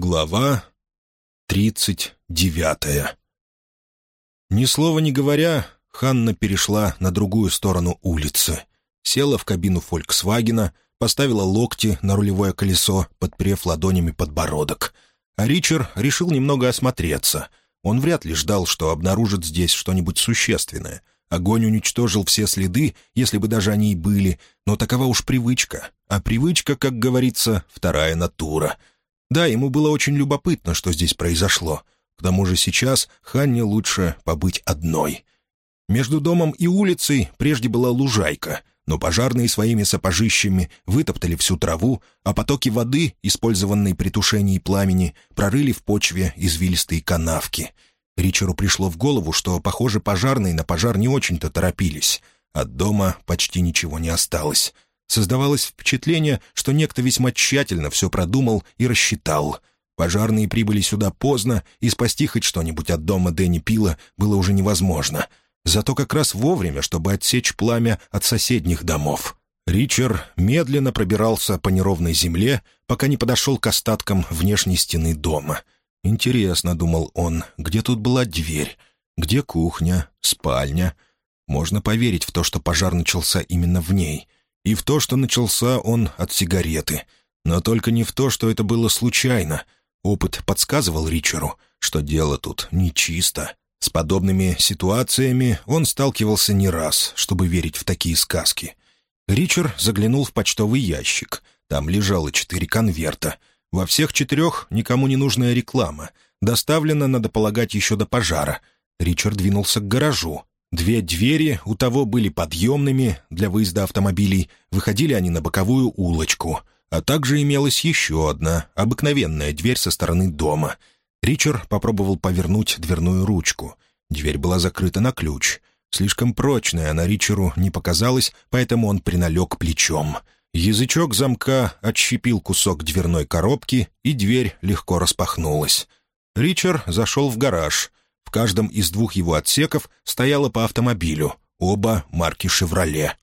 Глава тридцать девятая Ни слова не говоря, Ханна перешла на другую сторону улицы. Села в кабину «Фольксвагена», поставила локти на рулевое колесо, подпрев ладонями подбородок. А Ричард решил немного осмотреться. Он вряд ли ждал, что обнаружит здесь что-нибудь существенное. Огонь уничтожил все следы, если бы даже они и были, но такова уж привычка. А привычка, как говорится, вторая натура — да, ему было очень любопытно, что здесь произошло. К тому же сейчас Ханне лучше побыть одной. Между домом и улицей прежде была лужайка, но пожарные своими сапожищами вытоптали всю траву, а потоки воды, использованные при тушении пламени, прорыли в почве извилистые канавки. Ричеру пришло в голову, что, похоже, пожарные на пожар не очень-то торопились. От дома почти ничего не осталось. Создавалось впечатление, что некто весьма тщательно все продумал и рассчитал. Пожарные прибыли сюда поздно, и спасти хоть что-нибудь от дома Дэнни Пила было уже невозможно. Зато как раз вовремя, чтобы отсечь пламя от соседних домов. Ричард медленно пробирался по неровной земле, пока не подошел к остаткам внешней стены дома. «Интересно», — думал он, — «где тут была дверь? Где кухня? Спальня?» Можно поверить в то, что пожар начался именно в ней — и в то, что начался он от сигареты. Но только не в то, что это было случайно. Опыт подсказывал Ричеру, что дело тут нечисто. С подобными ситуациями он сталкивался не раз, чтобы верить в такие сказки. Ричард заглянул в почтовый ящик. Там лежало четыре конверта. Во всех четырех никому не нужная реклама. Доставлена, надо полагать, еще до пожара. Ричард двинулся к гаражу. Две двери у того были подъемными для выезда автомобилей, выходили они на боковую улочку, а также имелась еще одна, обыкновенная дверь со стороны дома. Ричард попробовал повернуть дверную ручку. Дверь была закрыта на ключ. Слишком прочная она Ричеру не показалась, поэтому он приналег плечом. Язычок замка отщепил кусок дверной коробки, и дверь легко распахнулась. Ричард зашел в гараж — в каждом из двух его отсеков стояло по автомобилю, оба марки «Шевроле».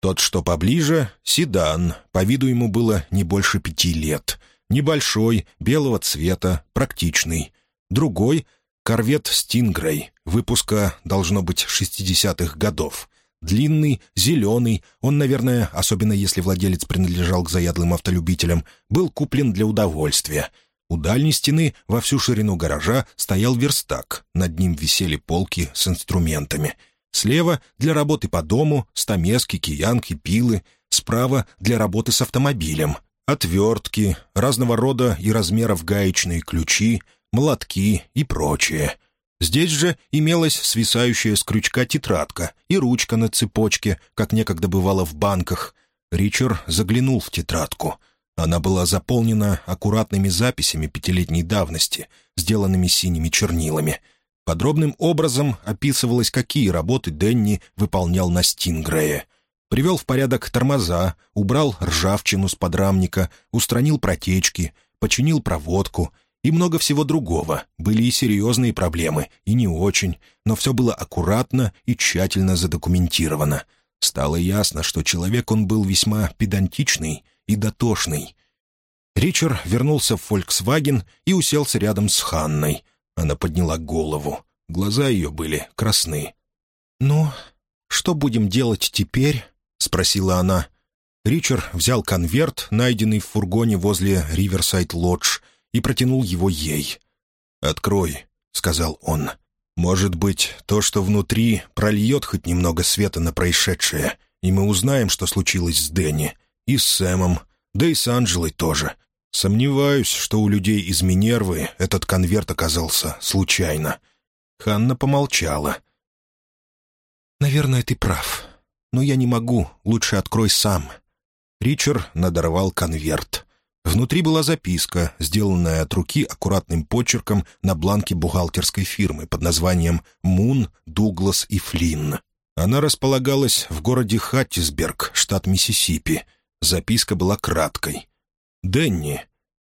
Тот, что поближе — седан, по виду ему было не больше пяти лет. Небольшой, белого цвета, практичный. Другой — корвет «Стингрей», выпуска, должно быть, 60-х годов. Длинный, зеленый, он, наверное, особенно если владелец принадлежал к заядлым автолюбителям, был куплен для удовольствия — у дальней стены во всю ширину гаража стоял верстак, над ним висели полки с инструментами. Слева — для работы по дому, стамески, киянки, пилы. Справа — для работы с автомобилем. Отвертки, разного рода и размеров гаечные ключи, молотки и прочее. Здесь же имелась свисающая с крючка тетрадка и ручка на цепочке, как некогда бывало в банках. Ричард заглянул в тетрадку — она была заполнена аккуратными записями пятилетней давности, сделанными синими чернилами. Подробным образом описывалось, какие работы Денни выполнял на Стингрее. Привел в порядок тормоза, убрал ржавчину с подрамника, устранил протечки, починил проводку и много всего другого. Были и серьезные проблемы, и не очень, но все было аккуратно и тщательно задокументировано. Стало ясно, что человек он был весьма педантичный — и дотошный. Ричард вернулся в «Фольксваген» и уселся рядом с Ханной. Она подняла голову. Глаза ее были красны. «Ну, что будем делать теперь?» — спросила она. Ричард взял конверт, найденный в фургоне возле Риверсайд-Лодж, и протянул его ей. «Открой», — сказал он. «Может быть, то, что внутри, прольет хоть немного света на происшедшее, и мы узнаем, что случилось с Дэнни. И с Сэмом, да и с Анджелой тоже. Сомневаюсь, что у людей из Минервы этот конверт оказался случайно. Ханна помолчала. «Наверное, ты прав. Но я не могу. Лучше открой сам». Ричард надорвал конверт. Внутри была записка, сделанная от руки аккуратным почерком на бланке бухгалтерской фирмы под названием «Мун, Дуглас и Флинн». Она располагалась в городе Хаттисберг, штат Миссисипи, Записка была краткой. «Дэнни,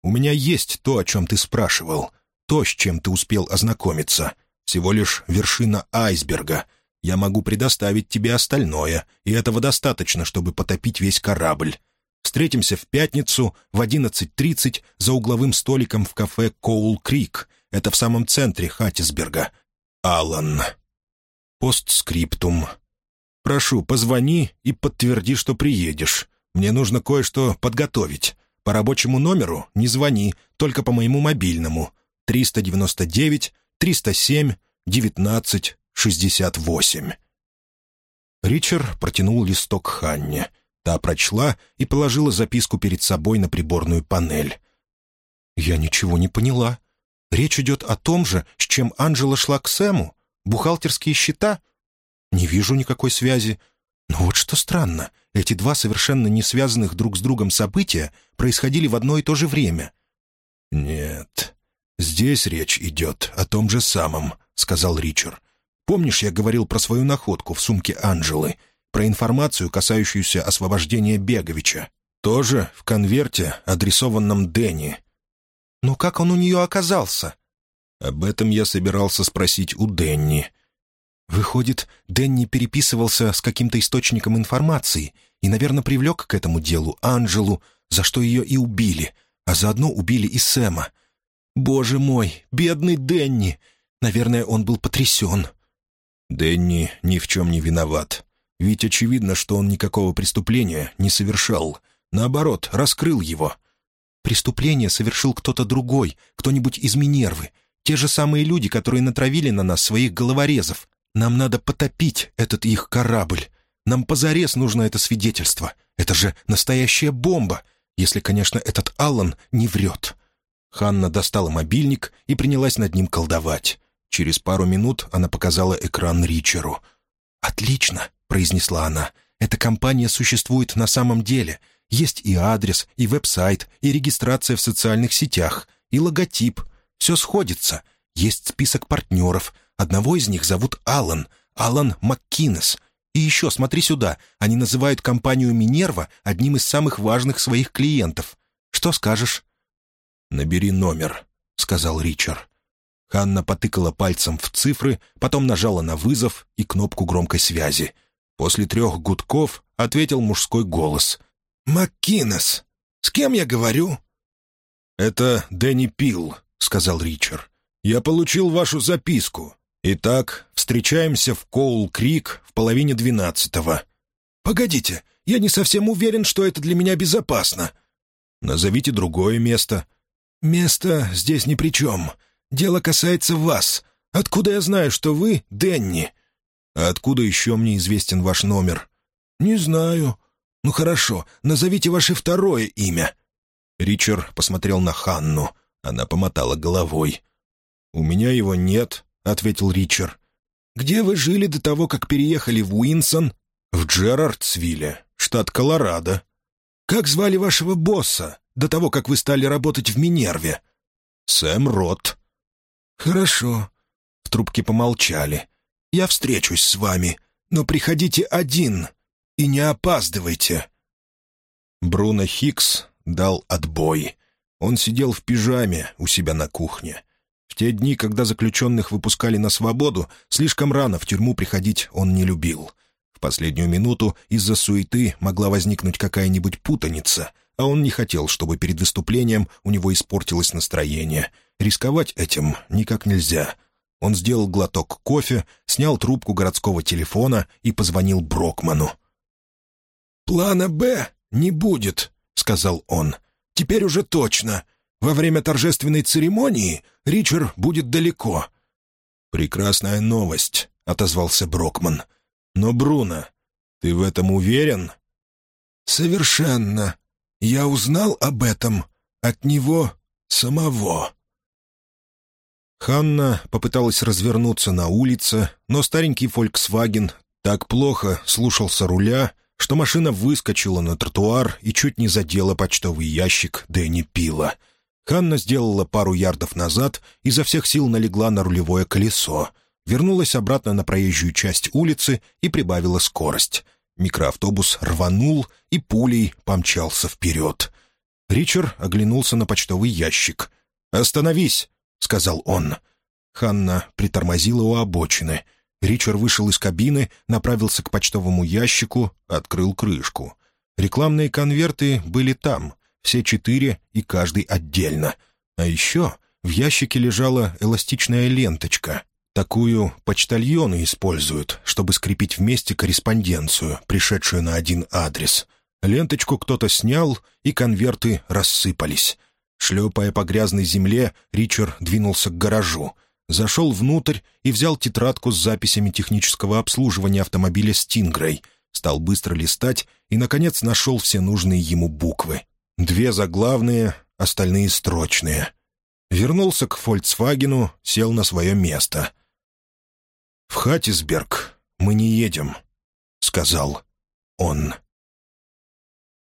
у меня есть то, о чем ты спрашивал, то, с чем ты успел ознакомиться. Всего лишь вершина айсберга. Я могу предоставить тебе остальное, и этого достаточно, чтобы потопить весь корабль. Встретимся в пятницу в 11.30 за угловым столиком в кафе «Коул Крик». Это в самом центре Хаттисберга. Алан. Постскриптум. Прошу, позвони и подтверди, что приедешь. Мне нужно кое-что подготовить. По рабочему номеру не звони, только по моему мобильному. 399 307 19 68. Ричард протянул листок Ханне. Та прочла и положила записку перед собой на приборную панель. «Я ничего не поняла. Речь идет о том же, с чем Анжела шла к Сэму? Бухгалтерские счета? Не вижу никакой связи. Но вот что странно, эти два совершенно не связанных друг с другом события происходили в одно и то же время. «Нет, здесь речь идет о том же самом», — сказал Ричард. «Помнишь, я говорил про свою находку в сумке Анжелы, про информацию, касающуюся освобождения Беговича? Тоже в конверте, адресованном Дэнни». «Ну как он у нее оказался?» «Об этом я собирался спросить у Дэнни». Выходит, Дэнни переписывался с каким-то источником информации и, наверное, привлек к этому делу Анжелу, за что ее и убили, а заодно убили и Сэма. Боже мой, бедный Дэнни! Наверное, он был потрясен. Дэнни ни в чем не виноват. Ведь очевидно, что он никакого преступления не совершал. Наоборот, раскрыл его. Преступление совершил кто-то другой, кто-нибудь из Минервы. Те же самые люди, которые натравили на нас своих головорезов, нам надо потопить этот их корабль. Нам позарез нужно это свидетельство. Это же настоящая бомба, если, конечно, этот Аллан не врет». Ханна достала мобильник и принялась над ним колдовать. Через пару минут она показала экран Ричеру. «Отлично», — произнесла она. «Эта компания существует на самом деле. Есть и адрес, и веб-сайт, и регистрация в социальных сетях, и логотип. Все сходится. Есть список партнеров, Одного из них зовут Алан, Алан МакКинес. И еще, смотри сюда, они называют компанию «Минерва» одним из самых важных своих клиентов. Что скажешь?» «Набери номер», — сказал Ричард. Ханна потыкала пальцем в цифры, потом нажала на вызов и кнопку громкой связи. После трех гудков ответил мужской голос. «МакКинес! С кем я говорю?» «Это Дэнни Пил», — сказал Ричард. «Я получил вашу записку. «Итак, встречаемся в Коул-Крик в половине двенадцатого». «Погодите, я не совсем уверен, что это для меня безопасно». «Назовите другое место». «Место здесь ни при чем. Дело касается вас. Откуда я знаю, что вы Денни?» «А откуда еще мне известен ваш номер?» «Не знаю. Ну хорошо, назовите ваше второе имя». Ричард посмотрел на Ханну. Она помотала головой. «У меня его нет. — ответил Ричард. «Где вы жили до того, как переехали в Уинсон?» «В Джерардсвилле, штат Колорадо». «Как звали вашего босса до того, как вы стали работать в Минерве?» «Сэм Рот». «Хорошо». В трубке помолчали. «Я встречусь с вами, но приходите один и не опаздывайте». Бруно Хикс дал отбой. Он сидел в пижаме у себя на кухне. В те дни, когда заключенных выпускали на свободу, слишком рано в тюрьму приходить он не любил. В последнюю минуту из-за суеты могла возникнуть какая-нибудь путаница, а он не хотел, чтобы перед выступлением у него испортилось настроение. Рисковать этим никак нельзя. Он сделал глоток кофе, снял трубку городского телефона и позвонил Брокману. «Плана «Б» не будет», — сказал он. «Теперь уже точно. Во время торжественной церемонии Ричард будет далеко». «Прекрасная новость», — отозвался Брокман. «Но, Бруно, ты в этом уверен?» «Совершенно. Я узнал об этом от него самого». Ханна попыталась развернуться на улице, но старенький «Фольксваген» так плохо слушался руля, что машина выскочила на тротуар и чуть не задела почтовый ящик Дэнни Пила — Ханна сделала пару ярдов назад, изо всех сил налегла на рулевое колесо, вернулась обратно на проезжую часть улицы и прибавила скорость. Микроавтобус рванул и пулей помчался вперед. Ричард оглянулся на почтовый ящик. «Остановись!» — сказал он. Ханна притормозила у обочины. Ричард вышел из кабины, направился к почтовому ящику, открыл крышку. Рекламные конверты были там, все четыре и каждый отдельно. А еще в ящике лежала эластичная ленточка. Такую почтальоны используют, чтобы скрепить вместе корреспонденцию, пришедшую на один адрес. Ленточку кто-то снял, и конверты рассыпались. Шлепая по грязной земле, Ричард двинулся к гаражу. Зашел внутрь и взял тетрадку с записями технического обслуживания автомобиля «Стингрей». Стал быстро листать и, наконец, нашел все нужные ему буквы. Две заглавные, остальные строчные. Вернулся к «Фольксвагену», сел на свое место. «В Хаттисберг мы не едем», — сказал он.